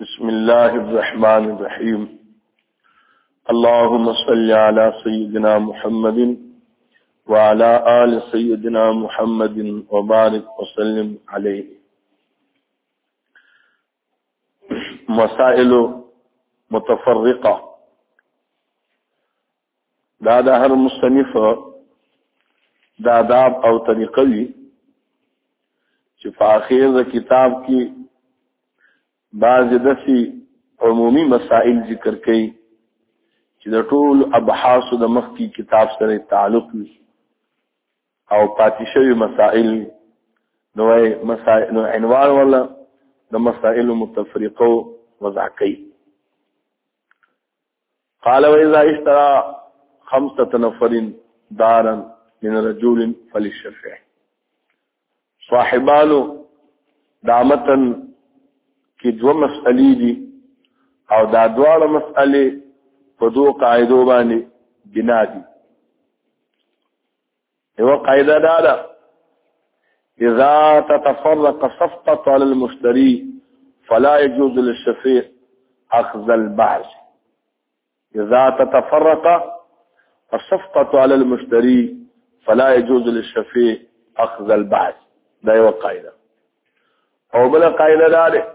بسم الله الرحمن الرحيم اللهم صل على سيدنا محمد وعلى آل سيدنا محمد وبارك وسلم عليه مسائل متفرقه دا د هر مصنف د آداب او طریقه وي چې په اخر د کتاب کې بعض دسي عمومي مسائل ذکر کړي چې د ټول ابحاث د مخ کې کتاب سره تعلق وي او پاتې شوی مسائل نو مسائل نو عنوان ولا د مسائل متفرقه وضع کوي قال واذا اشترى خمسه نفر دارا من رجل فللشفيع صاحبانو دامتن کې دوه مسئلې دي او دا دواړه مسئلې په دوه قاعده باندې بنا دي یو قاعده دا ده اذا تتفرق صفقه على المشتري فلا يجوز للشفيع اخذ البعض اذا تتفرق الصفقه على المشتري فلا يجوز للشفيع اخذ البعض دا یو قاعده او بل قاعده دا ده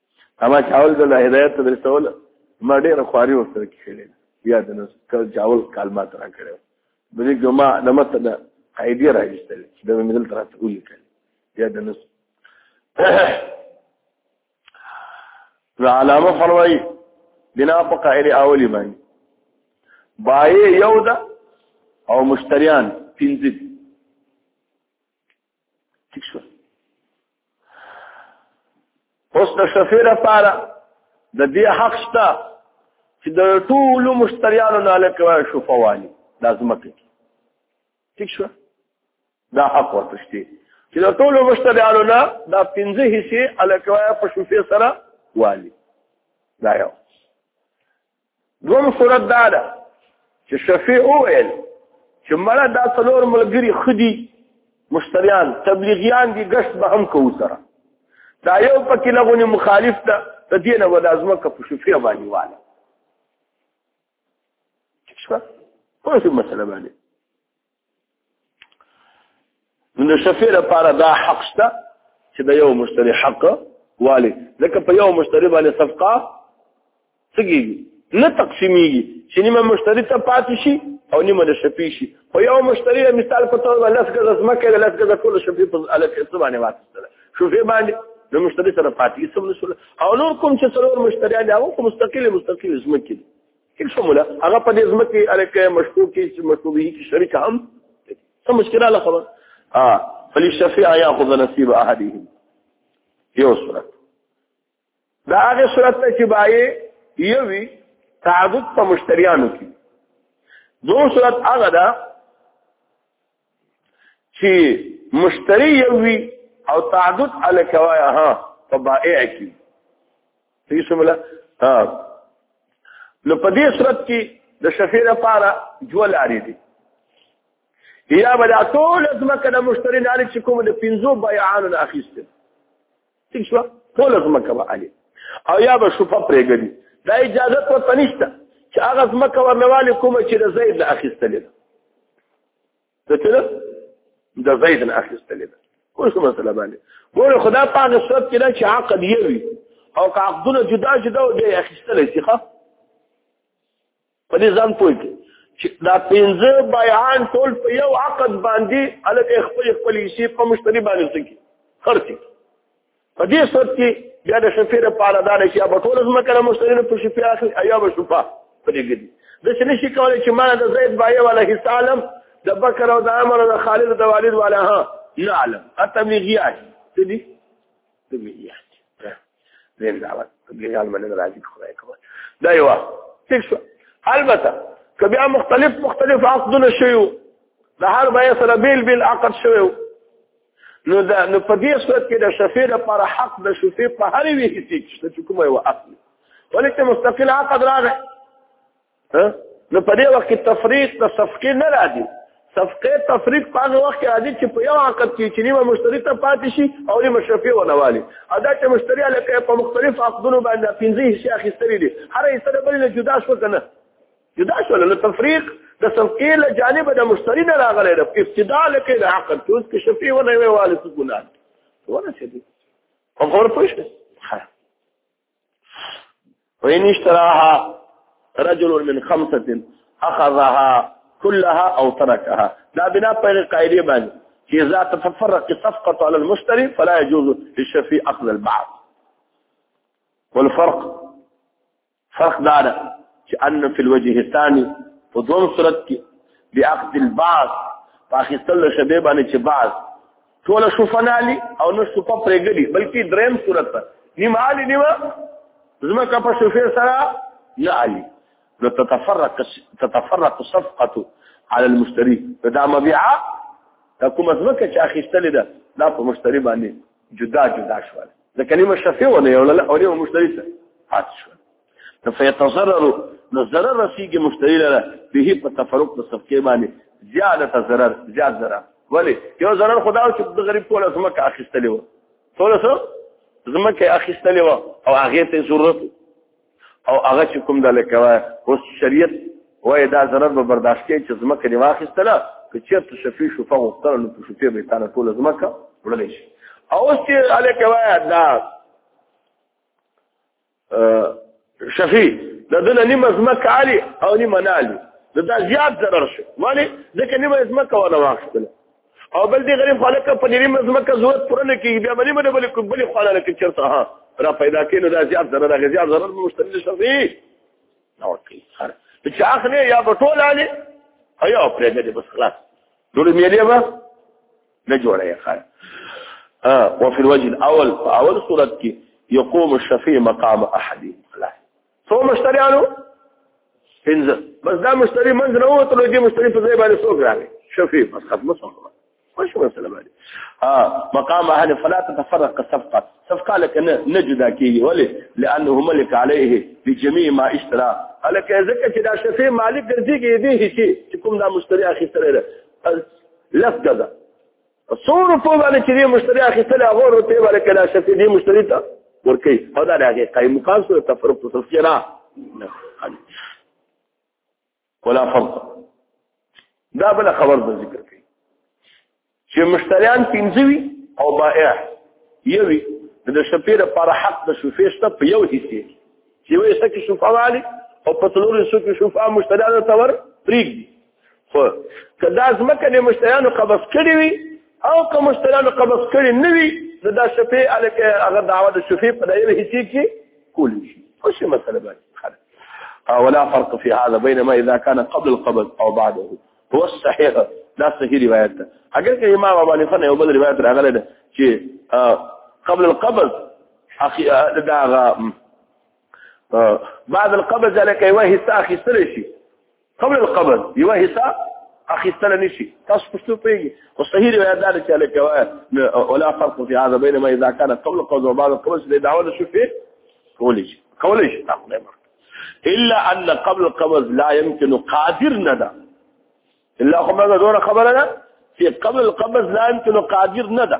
اما چاول د هدایت ته درسول ما ډېر خواري ورسره کړې بیا د نو کل چاول کلمات را کړو د دې جمعه د مت د قاعده راځل چې د مدل تر څو لیکل بیا د نو علامه فروي بنا په قاعده اولی باندې بای یو ده او مشتریان پنځه ٹھیک شو اوس د شفیع لپاره د دې حق شته چې د ټول مشتریانو نه له کوي شفاوالي لازمه کوي ٹھیک شو دا حق ورته شته چې د ټول مشتریانو نه دا پنځه حصے الکوي په شفیع سره والي دا یو دوم صورت دا ده چې شفیع وویل چې مړه دا څلور ملګري خدي مشتریان تبلیغیان دي ګشت به هم کوو سره دا یو پکې لغونی مخالف ده د دې نه ولا ځمکه په شفیع باندې واله څه په مسله باندې نو شفیع لپاره دا حق شته چې د یو مشتری حق والي ځکه په یو مشتری باندې صفقه څګيږي نه تقسیمیږي چې نیمه مشتری ته پاتې شي او نیمه د شفیع شي په یو مشتری مثال په تور باندې لس ګز مکه لس ګز ټول شفیع په الف حساب باندې واټستله شفیع باندې د مشتری سره پاتې سم نشول او نور کوم چې څلور مشتریان دي هغه مستقیل مستقیل زمکه ټیک شو مولا هغه په دې ځمکه الکه مشکوک کی مشکوک کی شریک هم څه مشکله لا خبر اه فللشفيع ياخذ نصيب احدهم یو صورت دا هغه صورت ته چې بای یوي تعبد په مشتریانو کې دو صورت هغه ده چې مشتری یو وي او تعدد الکوایا ها په بائع کې صحیح سملا ها نو په دې صورت کې د شفیع لپاره دوه لارې دي یا بل ټول ځمکه د مشتری نه لري چې کوم د 15 بیعانو اخیسته ٹھیک شو ټول زمکه به علي او یا به شوفه پرېګدي دا اجازه په تنشته چې هغه زمکه ورنواله کوم چې د زید نه اخیستل ده د څه د زید نه اخیستل ده اوس مسله باندې ګوره خدا پاک صورت کې دا چې عقد یوي او عقدونه جدا جدا او دی اخیستل شي ښه په دې ځان پوه کې چې دا پنځه بیان ټول په یو عقد باندې الګ خپل خپل شي په مشتری باندې سکی خرڅي په دې صورت کې بیا د شفیر په اړه دا چې اب ټول زما کړه مشتری نه پوښي په اخر ایا به شفا په دې کې د څه نشي کولای چې ما د زید بایه ولا حسالم د بکر او د عمر او د خالد د والد والا ها نه علم اتبلیغیه دي د مليات زم دا وخت لګال مننه راځي خدای کوه دا یو څه شو البته کبي مختلف مختلف عقدونه شيو د هر بیا سره بیل بیل عقد شوی نو دا نو په دې صورت کې د شفیع لپاره حق د شفیع په هر وی هیڅ چې کومه یو عقد ولې ته مستقل عقد راغی ها نو په دې وخت کې تفریق د صفقې نه راځي صفقه تفریق په هغه وخت کې راځي چې په یو عقد کې چې نیمه مشتری ته پاتې شي او نیمه شفیع ونوالي ادا چې مشتری علاقه په مختلف عقدونو باندې پنځه حصے اخیستلې دي هر حصہ د بل نه جدا شو کنه جدا شو له تفریق د صفقه له جانب د مشتری نه راغلی د ابتداء لکه د عقد چې اوس کې شفیع ونوالي څه ګناه ونه شي دي خبر پوښتنه وإن اشتراها رجل من خمسة أخذها كلها أو تركها لا بناء بين القائلية بني إذا تتفرق صفقة على المشتري فلا يجوز للشفي أخذ البعض والفرق فرق دانا چې ان فی الوجه الثانی په دوم صورت کې بیاخذ البعض پاکستان له شبه باندې چې بعض ټول شوفنالي او نو شوفه پرېګلي بلکې دریم صورت ده نیم عالی نیمه زمکه په شوفه سره نه عالی نو تتفرق تتفرق صفقته على المشتري دا مبيعه دا کوم زمکه چې اخیستلې ده دا په مشتري باندې جدا جدا شول د کلمه شفیع ونه یو له اوري مشتري سره حاصل شول فیتضرر نو ضرر رسیږي مشتری لره به په تفرق د صفقه باندې زیاده ضرر زیات ضرر ولی یو ضرر خدا او چې د غریب ټول زمکه اخیستلې و ټول سره زمکه اخیستلې و او هغه ته ضرورت او هغه چې کوم د لکه اوس شریعت وای دا ضرر به برداشت کړي چې زمکه دی واخیستله که چېرته شفیع شفا غوښتل نو په شفیع به تعالی ټول زمکه وړل شي او اوس چې الکه وای دا شفي د دنه نیمه ځمکه عالي او نیمه نه عالي نو دا زیات ضرر شو ولی ځکه نیمه ځمکه ونه واخیستله او بل دې غریب خلک په نیمه ځمکه ضرورت پوره نه کېږي بیا به نیمه نه بلې کوم بلې خوا نه کې چېرته ها را پیدا کړي نو دا زیات ضرر هغې زیات ضرر به مشتري نه شوي نه ورکوي چې اخلې یا به ټول عالي او یا پرېږدې بس خلاص ټولې میلې به نه جوړه خان ها وفي الوجه الاول اول صورت کې يقوم الشفيع مقام احد خلاص څو مشتريانو پنځه بس دا مشتري منځ نه وته لږه مشتري په ځای باندې څوک راغی شفيع بس ختم شو مش مسله باندې ها مقام اهل فلا تتفرق الصفقه صفقه لك نجدا كي ولي لانه ملك عليه بجميع ما اشترى هلکه ځکه چې دا شفیع مالک ګرځيږي دې هیڅ چې کوم دا مشتری اخیستره لس ګزه په څو روپو باندې چې دې مشتري اخیستل هغه روپې باندې کله شفې دې مشتري ته ورکوي او دا د هغې قایم مقام سره تفرق په تصفیه نه ولا فرق دا بل خبر به ذکر کوي چې مشتریان پنځه وي او بائع یوي د شفې لپاره حق د شفې شته په یو حصې چې وایي چې شفاعه او په څلورو حصو کې شفاعه مشتریانو ته ور پرېږدي خو که دا ځمکه د مشتریانو قبض کړي وي او که مشتریانو قبض کړي نه وي نو دا شفیع الکه هغه دعوه د شفیع په دایره حصي کې کولی شي خو شي مسله باندې ولا فرق في هذا بينما اذا كان قبل القبض او بعده هو الصحيح دا صحیح روایت ده اگر که امام ابو حنیفه نه یو بل روایت راغلی ده چې قبل القبض اخي دا بعد القبض لکه وه حصه اخیستل شي قبل القبض یو حصہ اخیستل نشي تاسو پښتو پیږي او صحیح روایت ده چې لکه ولا فرق في هذا بين ما اذا كان قبل القبض وبعد القبض دې داول شو فيه کولې شي کولې شي تاسو نه الا ان قبل القبض لا يمكن قادر ندا الا خو موږ زوره خبره ده چې قبل القبض لا يمكن قادر ندا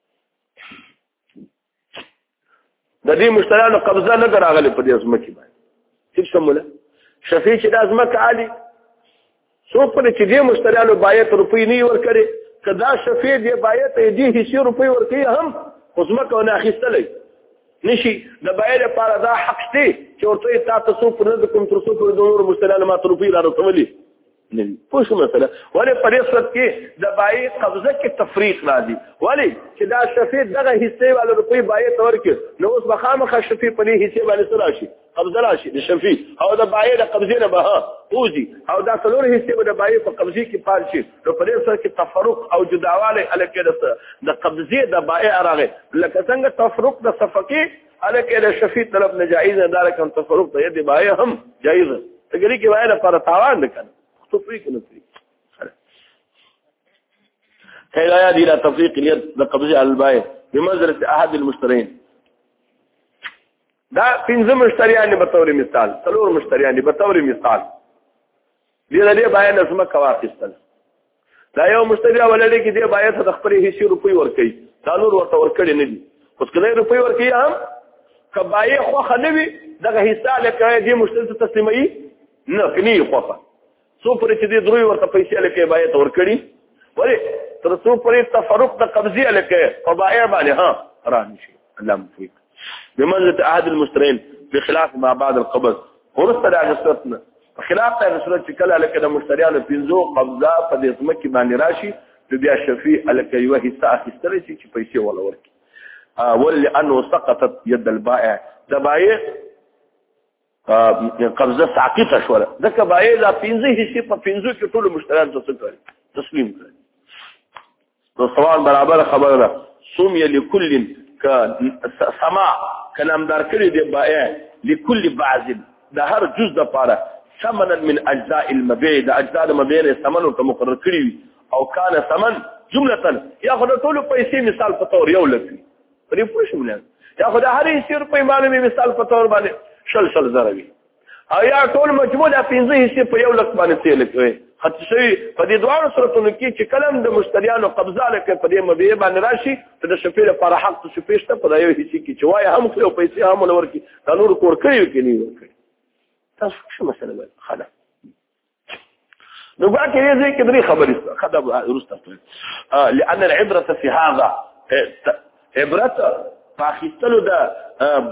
د دې مشترانو قبضه نه دراغله په دې ځمکه باندې څه سموله شفیع چې د ځمکه عالی څو پر چې دې مشترانو باید روپی نه ور کړي کدا شفیع دې باید دې هیڅ روپی ور کړي هم خصمکه نه اخیستلې نشي د باید لپاره دا حق دی چې ورته تاسو پر نه کوم تر څو پر دوه مشترانو ما روپی را رسولي نه وي پوه شو مثلا ولې په دې صورت کې د بای قبضه کې تفریق راځي ولې چې دا شفیع دغه حصے والو روپی بای تور کې نو اوس بخامخه شفیع په دې حصے باندې سره شي قبضه راشي د شفیع او د بای د قبضې نه به اوزي او دا څلور حصے به د بای په قبضې کې پال شي نو په دې صورت کې تفرق او جداواله الکه د قبضې د بای راغې لکه څنګه تفرق د صفقې الکه د شفیع طلب نه جایز نه دار کم تصرف ته دی بای هم جایز تګری کې وایره پر تاوان نه کنه تو پری کنه پری کله یا دی لا تفریق الید د قبضه البای بمزرت احد المشترين دا پنځه مشتریان به تور مثال څلور مشتریان به تور مثال دې له دې باید لازمه کواخستل دا یو مشتری ولري کې دې باید د خپل هیڅ روپی ورکړي دا نور ورته ورکړي نه دي اوس کله روپی ورکړي هم کبای خو خنوي دغه حصہ لکه دې مشتری ته تسلیمي نه کني خو څو پر چې دې دروي ورته پیسې لکه باید ورکړي ولی تر څو پر تفرق د قبضه لکه قبایع باندې ها رانشي الله مفيد بمنزله احد المسترين بخلاف ما بعد القبض ورسته دا غسرتنا خلاف دا غسرت چې کله لکه د مشتريانو پنځو قبضه په دې سمکه باندې راشي نو بیا شفیع الکه یو حصہ اخیستل شي چې پیسې ولا ورکي ول انه سقطت يد البائع د بائع قبضه ساقطه شو ځکه باید دا پنځه حصے په پنځو کې ټول مشترک څه کړي تسلیم کړي نو سوال برابر خبره ده سوم یې لكل ک سما کلام دار کړی دی بایع لكل بعض د هر جز د پاره ثمنا من اجزاء المبيع د اجزاء المبيع ثمن ته مقرر کړی او کان ثمن جمله یا خدای ټول پیسې مثال په تور یو لګي پرې پوه شو نه یا خو د هر حصې روپۍ باندې مې مثال په تور باندې شل شل زره وي او یا ټول مجموع د پنځه حصې په یو لک باندې سیل کوي خط شوی په دې دواړو صورتونو کې چې کلم د مشتریانو قبضه لکه په دې مبيع باندې راشي ته د شپې لپاره حق ته شپې شته په یو حصې کې چې وای هم خو پیسې هم ورکړي د نور کور کوي کې نه ورکړي تاسو څه مسله وایي خلاص نو ګوا کې دې کې درې خبرې خدا ورسته لأن العبرة في هذا عبرت پاخستلو د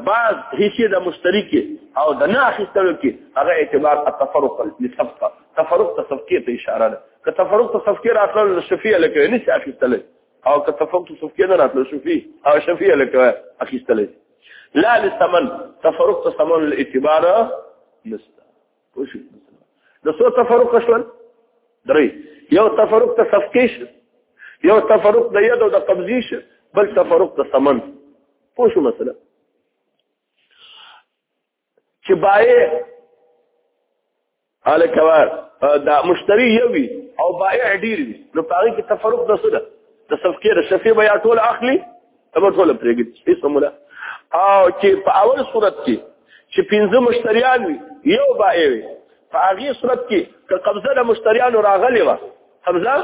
بعض هیڅ د مشترکي او د نه اخستلو کې هغه اعتبار التفرق لصفقه تفرق تصفقه ته اشاره ده که تفرق تصفقه راتلل شفیع لکه نه شي اخستل او که تفرق تصفقه نه راتلل شفیع او شفیع لکه اخستل لا لثمن تفرق تصمن الاعتبار نسبه خوشي د څو تفرق شول درې یو تفرق ته صفکیش یو تفرق د یدو د قبضیش بل تفرق د سمن پوه شو مثلا چې بای الکوار دا مشتری یوي او بایع ډیر وي نو پاره کې تفرق د سره د صفکې د شفیع بیا ټول اخلي تبه ټول پرېږدي هیڅ مولا او چې په اول صورت کې چې پنځه مشتریان وي یو بایع وي په هغه صورت کې که قبضه د مشتریانو راغلی و قبضه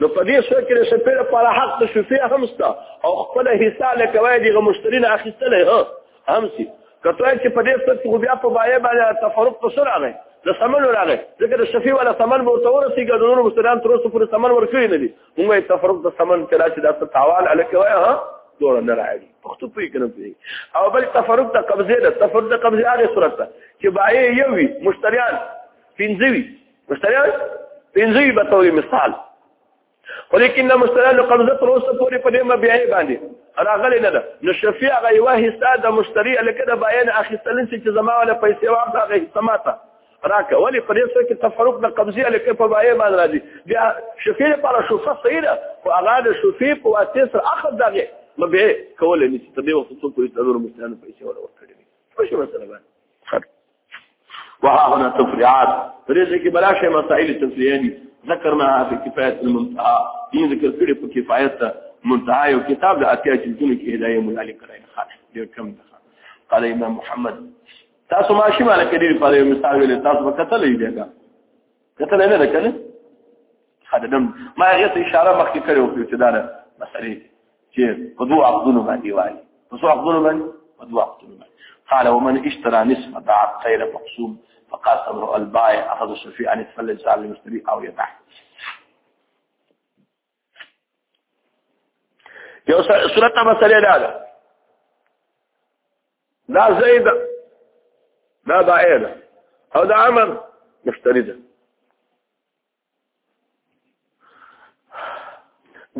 نو په دې صورت کې شپې لپاره حق د شفیع هم ستا او خپل حصہ لکوي دغه مشترین اخیستل ها هم سي کته چې په دې صورت کې بیا په بایع باندې تفرق په سره راغی د سمن راغی ځکه د شفیع ولا سمن به تور سي ګډونو مشتریان تر اوسه پورې سمن ورکړي نه دي موږ تفرق د سمن کلا چې دا تاوان الکه وای ها دوړه نه راځي پښتو پوي کنه پوي او بل تفرق ته قبضه ده تفرق ته قبضه هغه صورت ده چې بای یو وي مشتریان پنځوي مشتریان پنځوي به توري مثال ولیکن مشتریان قبضه تر اوسه پورې په دې مبيعي باندې راغلي نه ده نو شفیع هغه یو حصہ د مشتری الکه د بیان اخیستل چې زما ولا پیسې واخله هغه حصہ ماته راکه ولی په دې سره کې تفرق د قبضه لکه په بای باندې راځي بیا شفیع لپاره شوفه صحیح ده او هغه د شفیع په واسطه سره اخذ دغه نو به کولای نشي ته به وخت څو کوی ضرور مستانه پیسې ولا ورکړي څه شي مثلا باندې وها هنا تفريعات فريزه کې بلا شي مسائل تفريعي دي ذکرناها في كفايه المنتهى دي ذکر کړي په کفایت منتهى یو کتاب د اتیا جلدونو کې هدايه ملاله کړی خاص ډیر کم ده قال امام محمد تاسو ما شي مال کړي په یو مثال ویل تاسو به کتل یې دیګه کتل نه لکه خدم ما هغه ته اشاره مخکې کړو په ابتدار مسلې چې په دوه عقدونو باندې وایي په دوه عقدونو باندې په دوه عقدونو باندې قال ومن اشترى نسمه بعد خير مقسوم فقاسمه البائع اخذ الشفيع عن الفلج على المشتري او يدعه یو صورت نه مسله دا ده دا زید دا دائره او دا عمر مشتری ده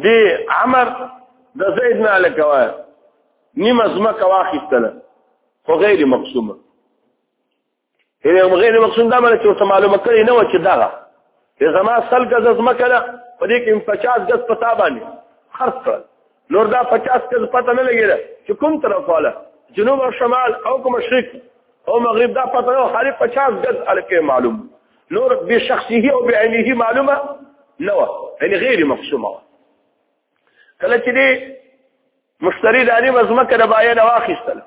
دی عمر د زید نه لکوه نیمه زمکه واخیستله خو غیر مقسومه یعنی هم غیر مقصود دا معنی چې ورته معلومه کړی نه و چې دغه چې زما سل ګز ځمکه ده په دې کې پچاس ګز په تا باندې خرڅ کړل نور دا پچاس ګز پته نه لګېده چې کوم طرف والا جنوب او شمال او کوم مشرق او مغرب دا پته نه خالي پچاس ګز الکه معلوم نور به شخصي او به عینه معلومه نه و یعنی غیر مقصومه کله چې دې مشتری د نیمه ځمکه د بایه نه واخیستل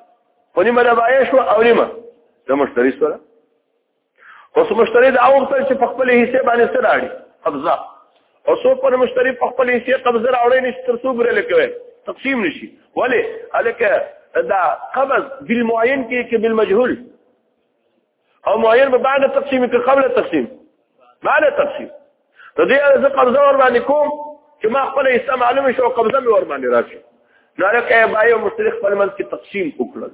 خو نیمه د بایه شو او نیمه د مشتری سره اوس مشتری د اوختل چې په خپل حصے باندې سره اړي قبضه او څو پر مشتری په خپل حصے قبضه راوړي نشي تر څو برل کوي تقسیم نشي ولی الکه دا قبض بالمعین کې کې بالمجهول او معین به بعد تقسیم که قبل تقسیم بعد تقسیم د دې ارزه قبضه ور باندې کوم چې ما خپل حصہ معلومه شو قبضه مې ور باندې راشي نو لکه بای او مشترک خپل منځ کې تقسیم وکړل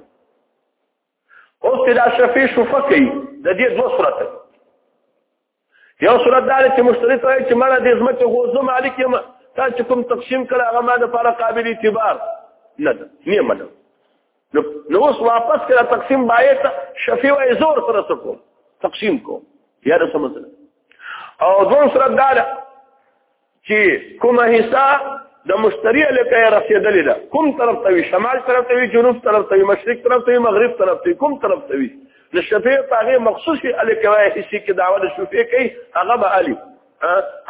اوس دا شفیع شفقي د دې دوه صورت یو صورت دا چې مشتری ته چې مړه د ځمکې خو زه مالک یم تا چې کوم تقسیم کړه هغه ما د لپاره قابل اعتبار نه ده نه منه نو اوس واپس کړه تقسیم باید شفیع او زور سره سکو تقسیم کو یا د سمسله او دوه صورت دا ده چې کومه حصہ د مشتری لکه رسیدلې ده کوم طرف ته وي شمال طرف ته وي جنوب طرف ته وي مشرق طرف ته وي مغرب طرف ته کوم طرف ته وي د شفیع هغه مخصوصي الکه وایي چې کې دعوه د شفیع کوي هغه به علي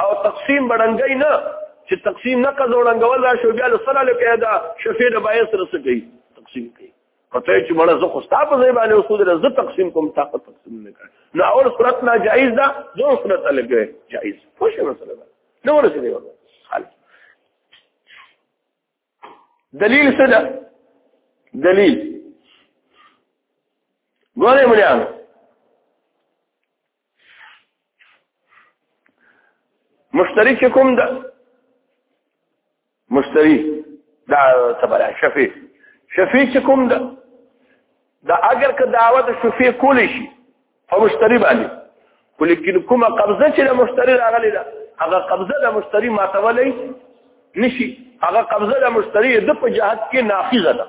او تقسیم بڑنګي نه چې تقسیم نه کزوړنګول را شو بیا لسره لکه دا شفیع د بایس رسېږي تقسیم کوي کته چې مړه زه خو ستاسو ځای باندې اوسو در زه تقسیم کوم تاسو تقسیم نه کړ نو اول صورت نا جایز ده دوه صورت لګي جایز خوش مسله ده نو ورسې دی ولا حل دلیل څه ده دلیل ګوره مليان مشتری چې کوم ده مشتری دا تبرع شفیع شفیع چې کوم ده دا اگر که دعوت شفیع کول شي او مشتری باندې ولیکن کومه قبضه چې د مشتری راغلی ده هغه قبضه د مشتری ماتولی نشي هغه قبضه د مشتری د په جهت کې ناقضه ده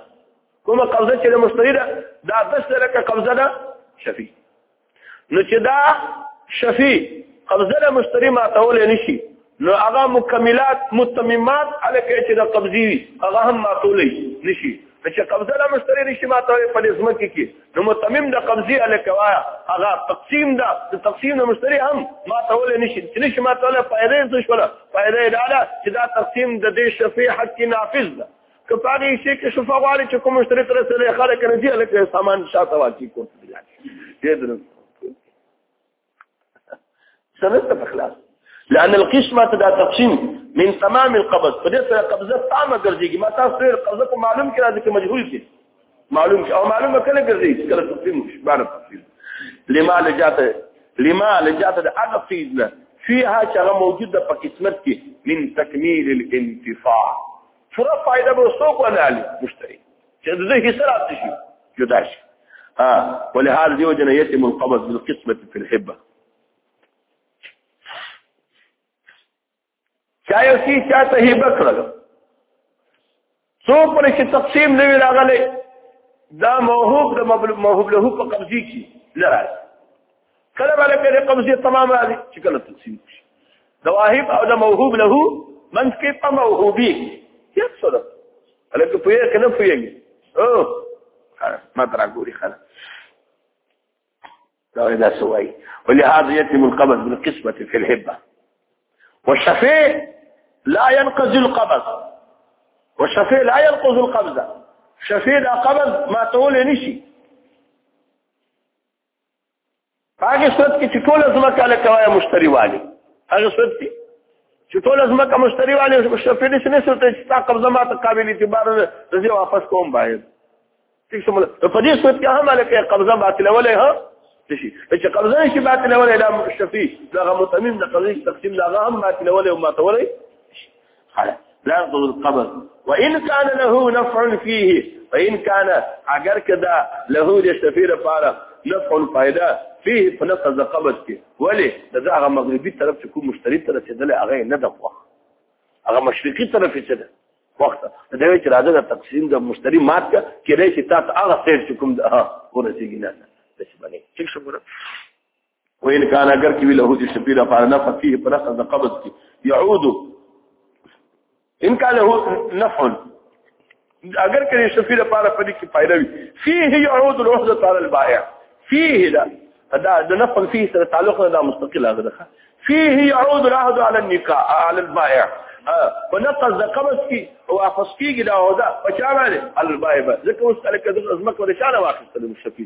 کومه قبضه چې د مشتری ده دا بس لکه قبضه ده شفیع نو چې دا شفی قبضه له مشتری ماتول نشي نو هغه مکملات متممات الکه چې د قبضي هغه هم ماتول نشي چې قبضه له مشتری نشي ماتول په لزمه کې کې نو متمم د قبضي الکه وایا هغه تقسیم دا د تقسیم د مشتری هم ماتول نشي چې نشي ماتول فائدې څه شولا فائدې دا چې دا تقسیم د دې شفیع حق نافذ ده که په هغه شي کې شفا غواړي چې کوم مشتری تر سره خلک نه دی لکه سامان شاته واچي کوم دې درو سنت په خلاص لأن القسمة دا تقسيم من تمام القبض فدې سره قبضه تامه ګرځيږي ما تاسو ډېر قبضه کو معلوم کړه چې مجهول کې معلوم کې او معلومه کله ګرځي کله تقسيم باندې تقسيم لما لجاته لما لجاته د هغه فیض نه فيها چې هغه موجود ده په قسمت کې من تکمیل الانتفاع پوره فائدہ به څوک ونه علي مشتري چې د هیڅ راځي شي جدا شي ها ولهذا دي وجنه يتم القبض بالقسمه في الحبه چا یو شي چا ته هبه کړل څو پر شي تقسیم نه راغلی دا موهوب د موهوب له په قبضي کې لراځي کله باندې کله قبضه تمام راځي چې کله تقسیم شي د واهب او د موهوب له منځ کې په موهوبي څه سره الکه په یې کنه په یې او ما ترا ګوري خلا دا دا سوي ولهذا يتم القبض بالقسمه في الهبه والشفيع لا ينقذ القبض والشفيع لا ينقذ القبض شفيع دا قبض ما تقول نشي هغه صورت کې چې ټول ځمکه له کوي مشتری والي هغه صورت کې چې ټول ځمکه مشتری والي مشتری دې نه سره چې تا قبضه ما ته قابل اعتبار رضي واپس کوم باید څه سمول په دې صورت کې هم لکه قبضه باطله ولا ها شي چې قبضه شي باطله ولا لا مشتری دا متمم د قضیه تقسیم لا هم باطله ولا او ما ته ولا لا ينقض القبض وان كان له نفع فيه فان كان اگر كذا له دې سفیر لپاره نفع فائده فيه فنقض القبض کې ولی دا هغه مغربي طرف چې کوم مشتري طرف چې دله هغه نه د وخت هغه مشرقي طرف چې ده وخت دا وی چې راځه د تقسیم د مشتري مات کا کې دې چې تاسو هغه سیر چې کوم ده ورسیږي نه څه باندې ټیک شو و ان کان اگر کی له دې شپیره پر نه فيه پر اخذ قبض کی يعود ان کان له نفع اگر کړي شفیره پر پدې کی فائدہ وي فيه يعود العهده على البائع فيه لا دا د نفع فيه سره تعلق دا مستقل هغه ده فيه يعود العهد على النکاح على البائع په نقص د قبض کې او افس کېږي دا او دا په چا باندې البایبه ځکه اوس تل کې د ازمکه د شانه واخیستل مشفي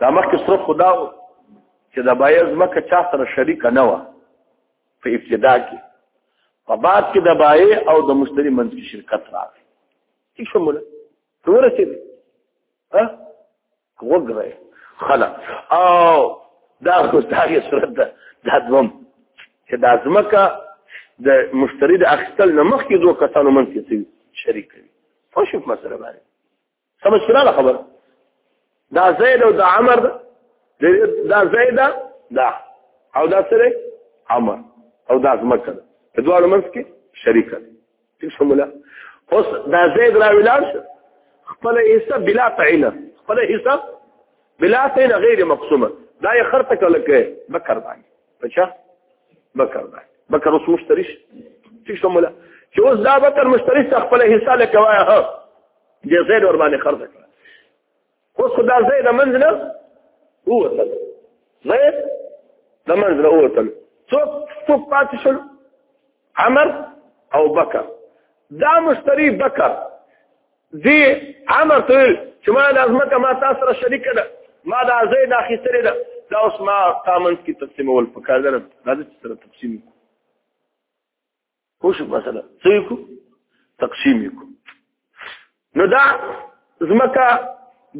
دا مخکې سره خدا و چې د بایز مکه چا سره شریک نه و په ابتدا کې په بعد کې د بای او د مشتری منځ کې شرکت راغی څه شموله څوره چې ها وګره خلا او دا خو داغه صورت ده دا دوم چې د ازمکه د مشتری د اخستل نه مخکې دوه کسانو منځ کې شریک وي خوشو مسله باندې سمجھ کړه دا خبر دا زید او دا عمر دا زید دا او دا سره عمر او دا زمکه په دواړو منځ کې شریک دي څه مولا اوس دا زید راوي لاړ خپل حصہ بلا تعینه خپل حصہ بلا تعینه غیر مقسومه دا یې خرته کله کې بکر باندې بچا بکر باندې بکر اوس مشتري څه مولا چې اوس دا بکر مشتري خپل حصہ لکه وایي دې زید ور باندې خرج کړ اوس خدا زید منځ نه ووتل زید د منځ نه ووتل څوک څوک پاتې شول عمر او بکر دا مشتری بکر دی عمر ته چې ما د ازمکه ما تاسو سره شریک ده ما دا زید اخیستره ده دا اوس ما تامن کی تقسیمول پکاره ده دا چې سره تقسیم خوش مثلا څه کو تقسیم کو نو دا زمکا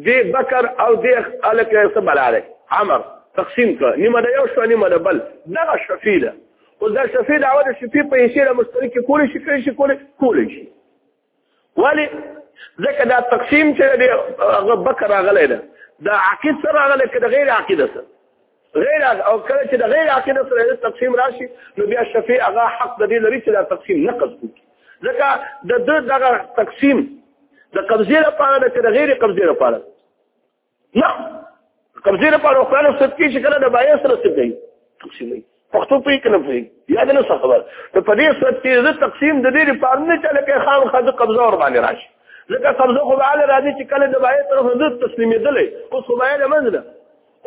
دی بکر او دی الک سبل علی عمر تقسیم کړ نیمه د یو شو نیمه د بل دغه شفیع ده او دا شفیع د اول شفیع په حصے له مشترک کول شي کړی شي کول کول شي ولی ځکه دا تقسیم چې دی هغه بکر راغلی ده دا عقید سره راغلی که د غیر عقیده سره غیر او کله چې د غیر عقیده سره تقسیم راشي نو بیا شفیع هغه حق د دې لري چې دا تقسیم نقض کړي ځکه د دغه تقسیم د قبضې لپاره د غیر قبضې لپاره نه قبضه لپاره وکړل او سب کې چې کله د بایع سره څه کوي تقسیموي پښتو په کې نه پوي یا د نو خبر ته په دې سره چې زه تقسیم د دې لپاره نه چاله کې خام خد قبضه ور باندې راشي ځکه قبضه خو باندې راځي چې کله د بایع طرف نه تسلیمېدلې او خو بایع لمنځله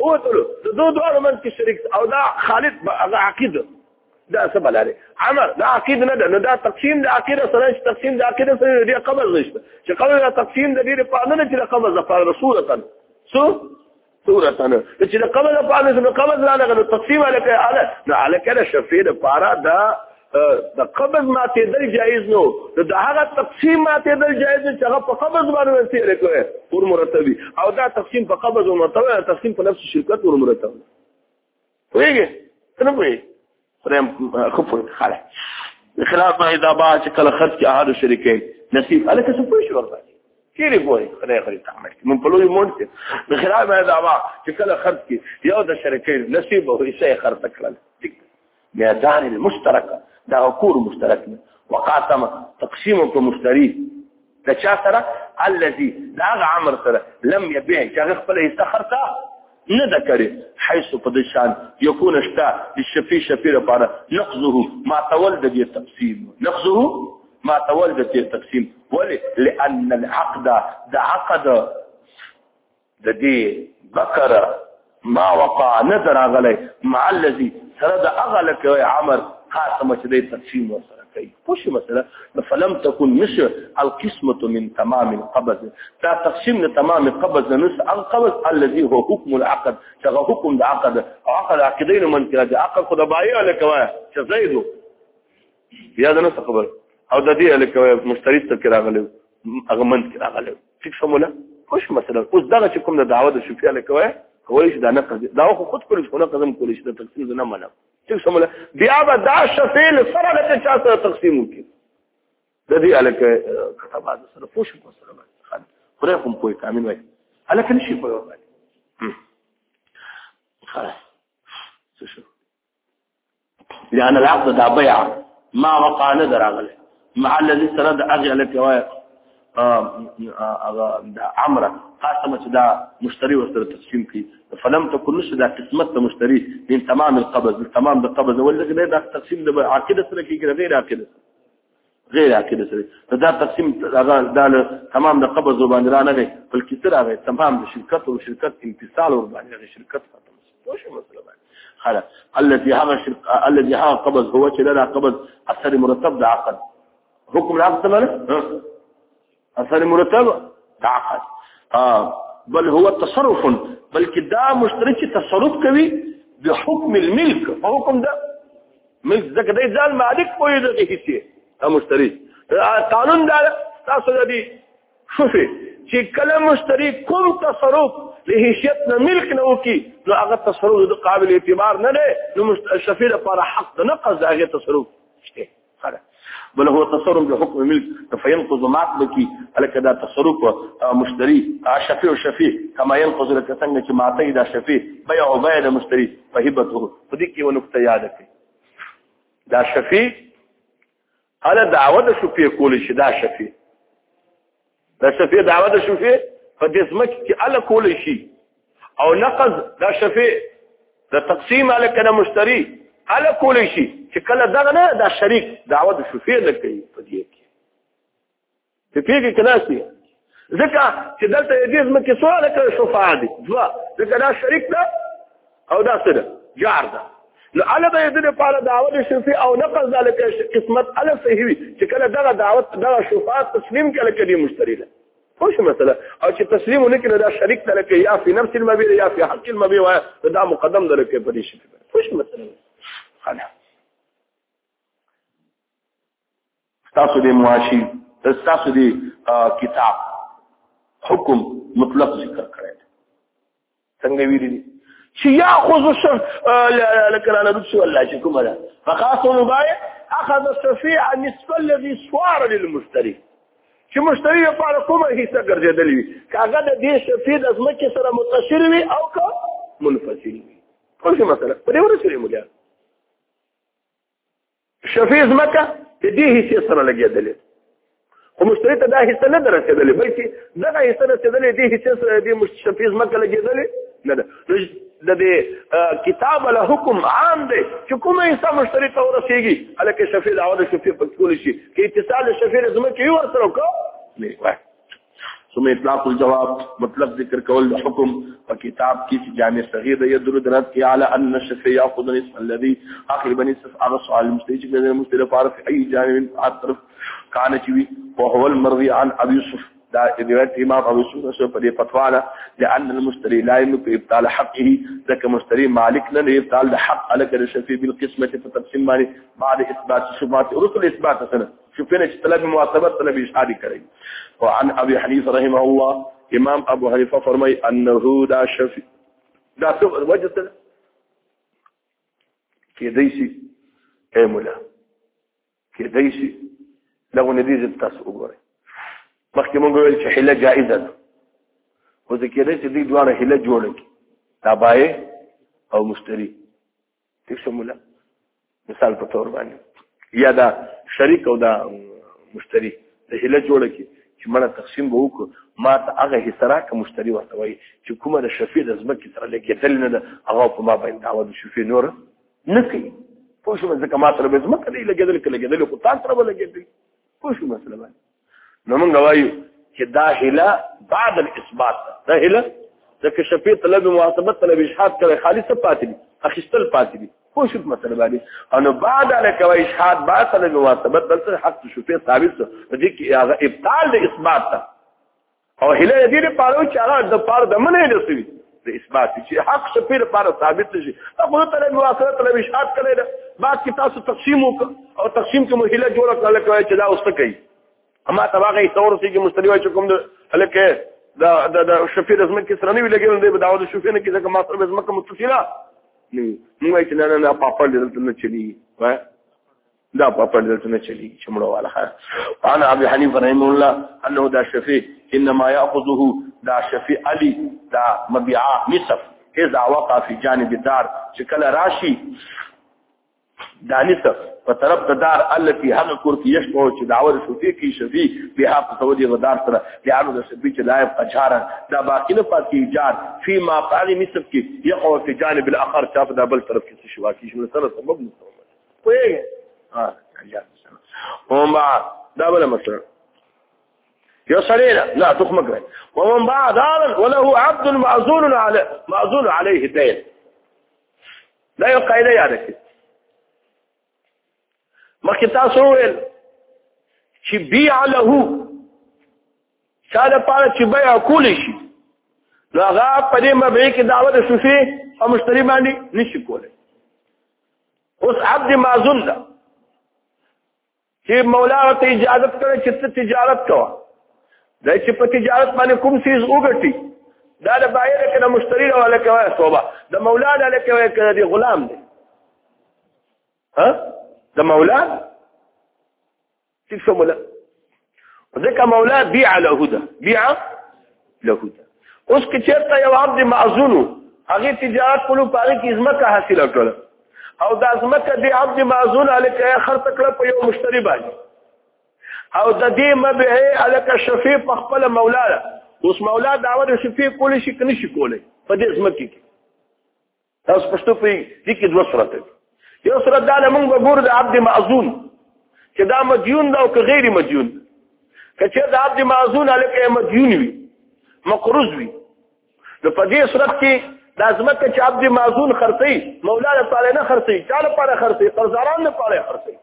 او ته د دوه دوه من کې شریک او دا خالد هغه عقیده دا څه بلاره عمر دا عقید نه ده نو دا تقسیم د عقیده سره چې تقسیم د عقیده سره دی قبر نشته چې قبر دا تقسیم د ډیره په نه چې قبر د فار رسولتا سو صورتا چې د قبر په اړه نو قبر لا نه تقسیم علیکه اله نو علیکه د شفیع د پارا دا د قبر ماته دل جایز نو د هغه تقسیم ماته دل جایز چې هغه په قبر باندې ورسې لري ور مرتبي او دا تقسیم په قبر او مرتبه تقسیم په نفس شرکت ور مرتبه ویګه څنګه وی پرم خپل خاله خلاف ما اذا با چې کله خرج کې احد شریکین نصیب الک څه پوه شو ورته کیری ګوري خدای خري تعمل کې مون په لوی مونږ کې د خلاف ما اذا با چې کله خرج کې یو د شریکین نصیب او حصہ خرج کړل میدان المشترک دا کور مشترک وقاسم تقسیم کو مشتری د چا سره الذي دا عمر سره لم يبيع چې هغه خپل حصہ خرڅه نه د کړي حيث په دې شان يكون اشتا للشفي شفي لپاره نقضه ما تول د دې تقسیم نقضه ما تول د دې تقسیم ولې لان العقد د عقد د دې بکر ما وقع نه دراغلی مع الذي سره د هغه لکه عمر خاصه مچ دی تقسیم وسره کوي خوش مثلا فلم تكن مش القسمه من تمام القبض دا تقسیم نه تمام قبض نس القبض الذي هو حكم العقد څنګه حکم د عقد عقد عقدین من کړه د عقد خدای بایع لکه چې زیدو یاد نه خبر او د دې الکه مشتری ته کې راغلی هغه منځ کې راغلی ټیک شو مولا خوش مثلا اوس دغه چې کوم د دعوت شفیع الکه وای کولی شي دا نه قضې دا خو خود کولی شي نه قضم کولی شي د تقسیم نه منم ټیک شو مولا بیا به دا شفیع سره د چا سره تقسیم وکړي د دې الکه کتابات سره پوښ په سره باندې خدای هم پوي کامل وای الکه نشي پوي وای خلاص څه شو لأن العقد دا بيع ما وقع نه دراغله مع الذي سره د هغه الک وای د عمره قاسمه چې دا مشتري ورسره تسلیم کړي فلم تكن نشه دا قسمت د مشتري من تمام القبض تمام د قبض ولګ نه دا تقسیم د عقیده سره کېږي غیر عقیده غیر عقیده سره دا تقسیم هغه دا تمام د قبض باندې را نه دی بلکې تر هغه تمام د شرکت او شرکت امتصال ور باندې شرکت ختم شو شو مسله باندې خلا الذي هغه شرک الذي هغه قبض هو چې دا قبض اثر مرتب د عقد حکم العقد سره اثر مرتب تعقد آه. بل هو تصرف بلکې دا مشترک تصرف کوي بحکم الملک په حکم دا ملک ځکه دی ځان مالک پوي د هیڅ دا مشترک قانون دا تاسو د دې شوفي چې کله مشترک کوم تصرف له هیڅ نه ملک نه وکي نو هغه تصرف د قابل اعتبار نه دی نو شفیع لپاره حق د نقض هغه تصرف شته خره بل هو تصرف له حکم ملک فينقض ما بكي لك دا تصرف مشتري شفيع شفيع كما ينقض لك څنګه چې ماته دا شفيع بيع او بيع د مشتري فهبته په دې کې ونقطه یاد کړئ دا شفيع اله دعوه د شفيع کول شي دا شفيع دا شفیع دعوه د شفیع په دې سمک کې ال کول شي او نقض دا شفیع د تقسیم ال کنه مشتری ال کول شي چې کله دغه نه دا شریک دعوه د شفیع نه کوي په دې کې چې پیږي کنه سي ځکه چې دلته دې سمک کې سوال کوي شفاعه دي دوا ځکه دا شریک ده او دا سره جار ده نو اله به دې لپاره دعوت شفیع او نقل ذلک قسمت اله صحیح وي چې کله دغه دعوت دغه شفاعت تسلیم کله کدي مشتری ده خوش مثلا او چې تسلیم ونکړي دا شریک ته لکه یا فی نفس المبی یا فی حق المبی وای دا مقدم ده لکه په دې شفیع خوش مثلا خلاص تاسو دې معاشي تاسو دې کتاب حکم مطلق ذکر کړی څنګه ویری دي چې یاخذ الشر لکه لا نفس ولا چې کومه ده فخاص مبايع اخذ الشفيع نصف الذي صار للمشتري چې مشتری لپاره کومه حصہ ګرځېدل وي کاغه د دې شفیع د ځمکې سره متشر وي او که منفصل وي خو مثلا په دې ورسره موږ شفیع زمکه د دې حصې سره لګېدلې خو مشتری ته دا حصه نه درسېدلې بلکې دغه حصه رسېدلې دې حصې سره دې شفیع زمکه لګېدلې نه ده د دې کتاب له حکم عام دی چې کومه حصه مشتری ته ورسېږي هلکه شفیع دعوه د شفیع په ټول شي کې اتصال شفیع زمکه یو ورسره وکړو ثم اطلاق الجواب مطلب ذکر کول د حکم په کتاب کې چې جامع صغیر د یدرو درات کې اعلی ان الشفیع یاخذ الاسم الذي اخر بني صف هغه سوال مستیج کې د مستلف عارف ای جامع من اطرف کان چې وی او هو المرضی عن ابي يوسف دا روایت امام ابو يوسف سره په دې فتوا ده لان المشتري لا يملك ابطال حقه ځکه مشتري مالک نه لري ابطال د حق الک الشفیع بالقسمه فتقسم باندې بعد اثبات شبهات رسل اثبات سره شوفين چې طلب محاسبه طلب اشعاري کړی او عن ابي حنيفه رحمه الله امام ابو حنيفه فرمای انه دا شفي دا څه وجه ته کې دی شي اي مولا کې دی شي لغه ندي چې تاسو وګورئ مخکې مونږ ویل چې حله جائزه ده خو ځکه چې دوی دوه حله جوړه کی تابعه او مشتري ټیک شو مولا مثال په تور باندې یا دا شریک او دا مشتری د هله جوړه کې چې مړه تقسیم به وکړو ما ته هغه حصرا که مشتری ورته وایي چې کومه د شفیع د ځمکې سره لګېدل نه ده هغه په ما باندې دعوه د شفیع نور نه کوي پوه شو ځکه ما سره به ځمکه دی لګېدل که لګېدل خو تا سره به لګېدل پوه شو مسله باندې نو موږ وایو چې دا هله بعد الاثبات دا هله د کشفي طلب محاسبه طلب اشهاد کوي خالص پاتې دي اخیستل پاتې دي خو شوت مسله باندې انو بعد له کوي اشهاد با طلب محاسبه بل حق شفي ثابت دي کې هغه ابطال د اثبات ته او هله دې لپاره چې هغه د پاره د منې لسوي د اثبات چې حق شپې لپاره ثابت شي هغه ته له مواصله ته له اشاعت کړي دا بعد کې تاسو تقسیم وک او تقسیم کې مهله جوړه کړل کوي چې دا اوس ته کوي اما تباغه تور سي چې مستری وای چې کوم هلکه دا دا دا شپې د زمکه سره نه وی لګي نو دا د شپې نه کې ځکه ما سره زمکه متصله نه موږ چې نه نه پاپړ دلته نه چلی وای دا په پړ دلته نه چلی چې مړ والا قال ابي حنيفه رحم الله انه دا شفيع انما ياخذه دا شفيع علي دا مبيعا نصف اذا وقع في جانب الدار چې کله راشي دا نصف په طرف د دار التي هغه کور کې یشبو چې داور شفيع کې شفيع بها په سعودي غدار سره لانه د شفيع چې لایب قجارا دا باقی نه پاتې ایجاد فی ما قال نصف کې يقع في جانب الاخر شاف دا بل طرف کې شوا کې شنو سره سبب نصف پوهېږې هم بعد دا بله مسله یو سړی نه نه تخم کړی ومن بعد وله عبد معزول على معزول عليه دين دا یو قاعده یاد کړئ مخکې تاسو ویل چې بیع له چا د پاره چې بیع کول شي نو هغه په دې مبیع کې دعوه د شوفي او مشتری باندې نشي کولای اوس عبد مازون ده چې مولا ته اجازه کړې چې ته تجارت کوه دا چې په تجارت باندې کوم څه وګټي دا د بایر کنه مشتری را ولا کوي صوبه د مولا د لکوي کنه دی غلام دی ها د مولا ټیک سو مولا ځکه مولا بیع له ده بیع له ده اوس کې چېرته یو عبد معزون هغه تجارت کولو پاره کې ځمکه حاصله کړه او دا ځمکه دی عبد معزون الکه خرڅ کړه په یو مشتری باندې او د دې مبيعه الکه شفیع په خپل مولا اوس مولا داوود شفیع کول شي کني شي کولای په دې ځمکه کې تاسو پښتو په دې کې دوه صورت دي یو صورت دا لمونږ به ګور د عبد معزون چې دا مدیون دا او که غیر مدیون که چې دا عبد معزون الکه مدیون وي مقروض وي نو په دې صورت کې دا ځمکه چې عبد معزون خرڅي مولا له تعالی نه خرڅي چاله پاره خرڅي قرضاران نه پاره خرڅي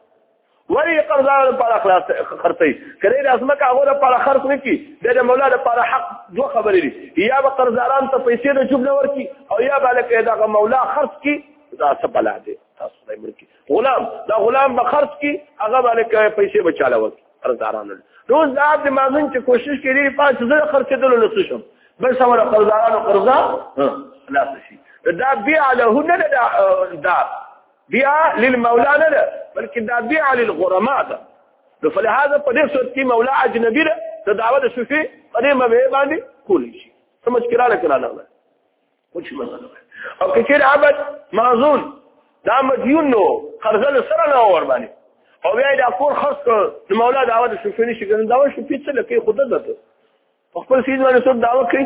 ولی قرضدار لپاره خلاص خرڅي کله د اسمکه هغه لپاره خرڅ نه کی د مولا لپاره حق دوه خبرې دي یا به قرضداران ته پیسې نه جوړ نور کی او یا به لکه دا مولا خرڅ کی دا څه بلا دي تاسو نه ملکی غلام دا غلام به خرڅ کی هغه به لکه پیسې بچاله وکی قرضداران نو دا د مازن چې کوشش کوي پاس زره خرڅېدل نه څه شم بل څومره قرضدارانو قرضا خلاص شي دا بیا له نه دا بيع للمولى نه ده بلکې دا بيع للغرماء ده نو فلهذا په دې صورت کې مولا اجنبي ده د دعوه د شفي په دې مبه باندې کولی شي سمجھ کې رااله کړه نه کوچ مثلا او کچیر عبد معزون دا مدیون نو قرضل سره نه ور باندې او بیا دا کور خرڅ کړ نو مولا دعوه د شفي نشي ګرځي دعوه شفي څه لکه خود ده په خپل سیز باندې څو دعوه کوي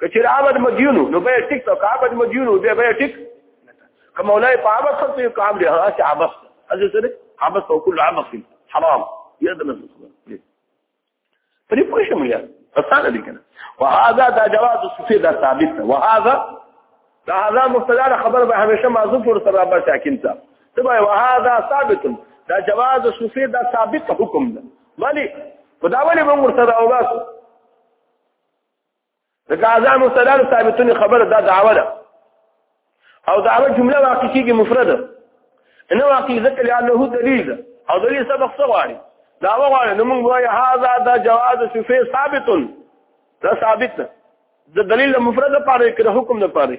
کچیر عبد مدیونو نو به ټیک ته عبد مدیونو دی به ټیک کوم ولای په عبد خط یو کام دی هغه چې عبد هغه سره عبد او کل عبد حرام یا د نس پرې پوه شم یا اسانه دي کنه وهذا دا جواز الصفه دا ثابت وهذا دا هذا مستدار خبر به همیشه معذوف ور سره به ساکن تا تبا وهذا ثابت دا جواز الصفه دا ثابت حکم ده ولی خداولی به ور سره او باسو د غزا مستدار ثابتونی خبره دا دعوه ده او دعوه جمله واقع کیږي مفرده نه واقع ذکر لانه دلیل ده او دلیل سبق څه غواړي دعوه غواړي نو موږ وایو هاذا دا جواز شفه ثابت دا ثابت ده د دلیل مفرده پاره کړه حکم نه پاره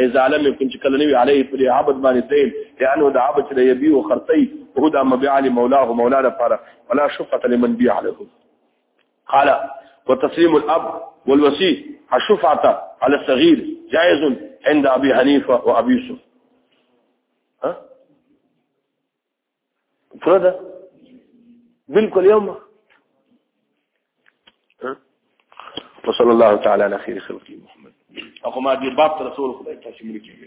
اذا لم يكن چې کله نوی عليه پر عبد باندې دین لانه د عبد چې یبي او خرتي هو د مبيع لمولاه مولا لپاره ولا شفقه لمن بيع له قال وتسليم الاب والوصي الشفعه على الصغير جائز عند ابي حنيفه وابي يوسف پوره ده بالکل یو مخ وصلى الله تعالى على خير خلقه محمد اخو ما دې باب تر رسول خدای تاسو ملي کېږي